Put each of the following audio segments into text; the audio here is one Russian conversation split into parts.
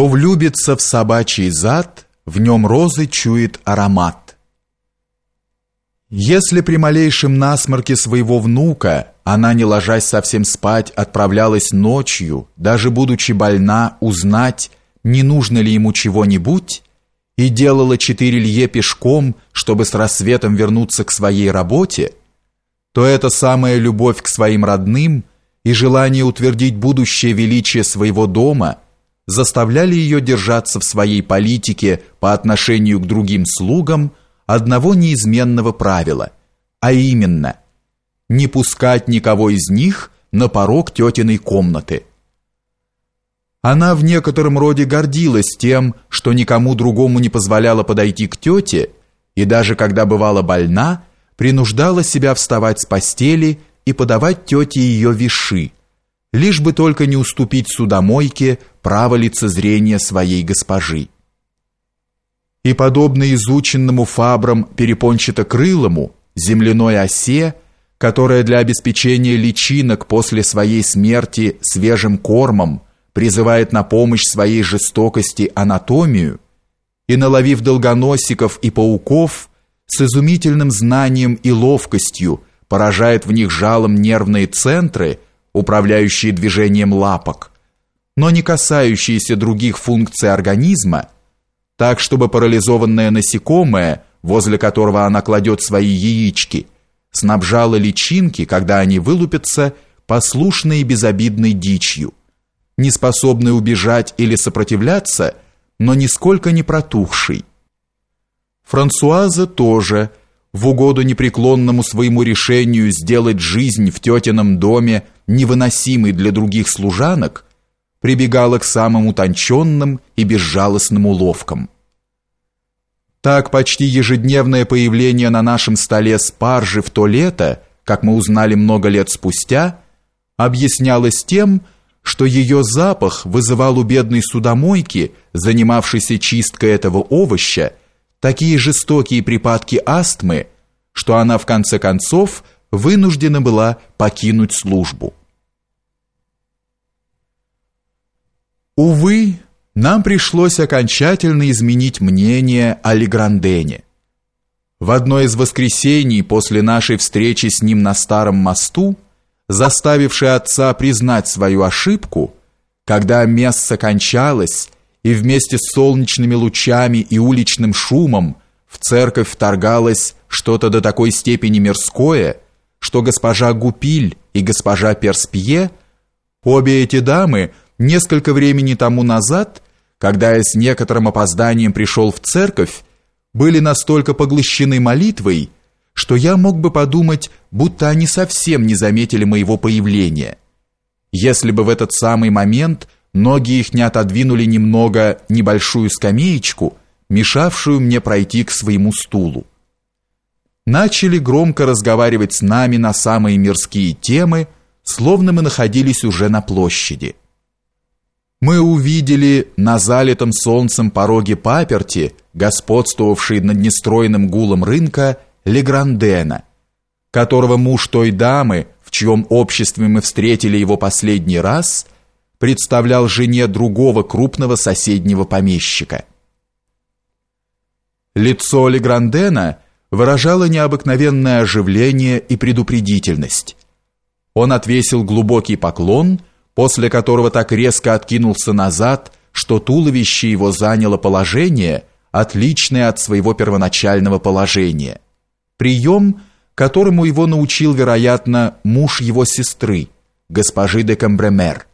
Кто влюбится в собачий зад, в нем розы чует аромат. Если при малейшем насморке своего внука она, не ложась совсем спать, отправлялась ночью, даже будучи больна, узнать, не нужно ли ему чего-нибудь, и делала четыре лье пешком, чтобы с рассветом вернуться к своей работе, то эта самая любовь к своим родным и желание утвердить будущее величие своего дома – заставляли ее держаться в своей политике по отношению к другим слугам одного неизменного правила, а именно не пускать никого из них на порог тетиной комнаты. Она в некотором роде гордилась тем, что никому другому не позволяла подойти к тете, и даже когда бывала больна, принуждала себя вставать с постели и подавать тете ее виши, лишь бы только не уступить судомойке право лицезрения своей госпожи. И подобно изученному фабрам перепончатокрылому земляной осе, которая для обеспечения личинок после своей смерти свежим кормом призывает на помощь своей жестокости анатомию, и наловив долгоносиков и пауков, с изумительным знанием и ловкостью поражает в них жалом нервные центры – управляющие движением лапок, но не касающиеся других функций организма, так чтобы парализованное насекомое, возле которого она кладет свои яички, снабжало личинки, когда они вылупятся, послушной и безобидной дичью, не способной убежать или сопротивляться, но нисколько не протухшей. Франсуаза тоже, в угоду непреклонному своему решению сделать жизнь в тетином доме невыносимой для других служанок, прибегала к самым утонченным и безжалостным уловкам. Так почти ежедневное появление на нашем столе спаржи в то лето, как мы узнали много лет спустя, объяснялось тем, что ее запах вызывал у бедной судомойки, занимавшейся чисткой этого овоща, такие жестокие припадки астмы, что она в конце концов вынуждена была покинуть службу. Увы, нам пришлось окончательно изменить мнение о Леграндене. В одно из воскресений после нашей встречи с ним на Старом мосту, заставившей отца признать свою ошибку, когда месса кончалось, и вместе с солнечными лучами и уличным шумом в церковь вторгалось что-то до такой степени мирское, что госпожа Гупиль и госпожа Перспье, обе эти дамы – Несколько времени тому назад, когда я с некоторым опозданием пришел в церковь, были настолько поглощены молитвой, что я мог бы подумать, будто они совсем не заметили моего появления. Если бы в этот самый момент ноги их не отодвинули немного небольшую скамеечку, мешавшую мне пройти к своему стулу. Начали громко разговаривать с нами на самые мирские темы, словно мы находились уже на площади мы увидели на залитом солнцем пороге паперти, господствовавший над нестройным гулом рынка, Леграндена, которого муж той дамы, в чьем обществе мы встретили его последний раз, представлял жене другого крупного соседнего помещика. Лицо Леграндена выражало необыкновенное оживление и предупредительность. Он отвесил глубокий поклон после которого так резко откинулся назад, что туловище его заняло положение, отличное от своего первоначального положения. Прием, которому его научил, вероятно, муж его сестры, госпожи де Камбремер.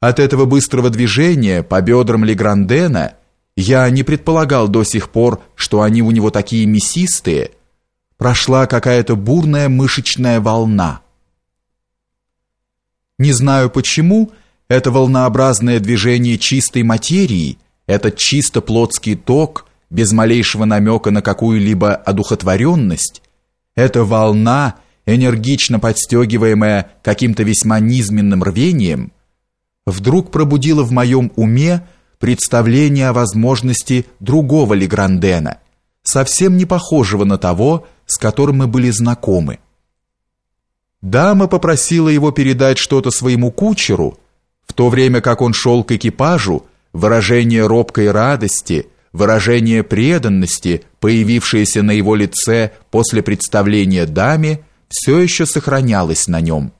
От этого быстрого движения по бедрам Леграндена я не предполагал до сих пор, что они у него такие мясистые, прошла какая-то бурная мышечная волна – не знаю почему, это волнообразное движение чистой материи, этот чисто плотский ток, без малейшего намека на какую-либо одухотворенность, эта волна, энергично подстегиваемая каким-то весьма низменным рвением, вдруг пробудила в моем уме представление о возможности другого Леграндена, совсем не похожего на того, с которым мы были знакомы. Дама попросила его передать что-то своему кучеру, в то время как он шел к экипажу, выражение робкой радости, выражение преданности, появившееся на его лице после представления даме, все еще сохранялось на нем.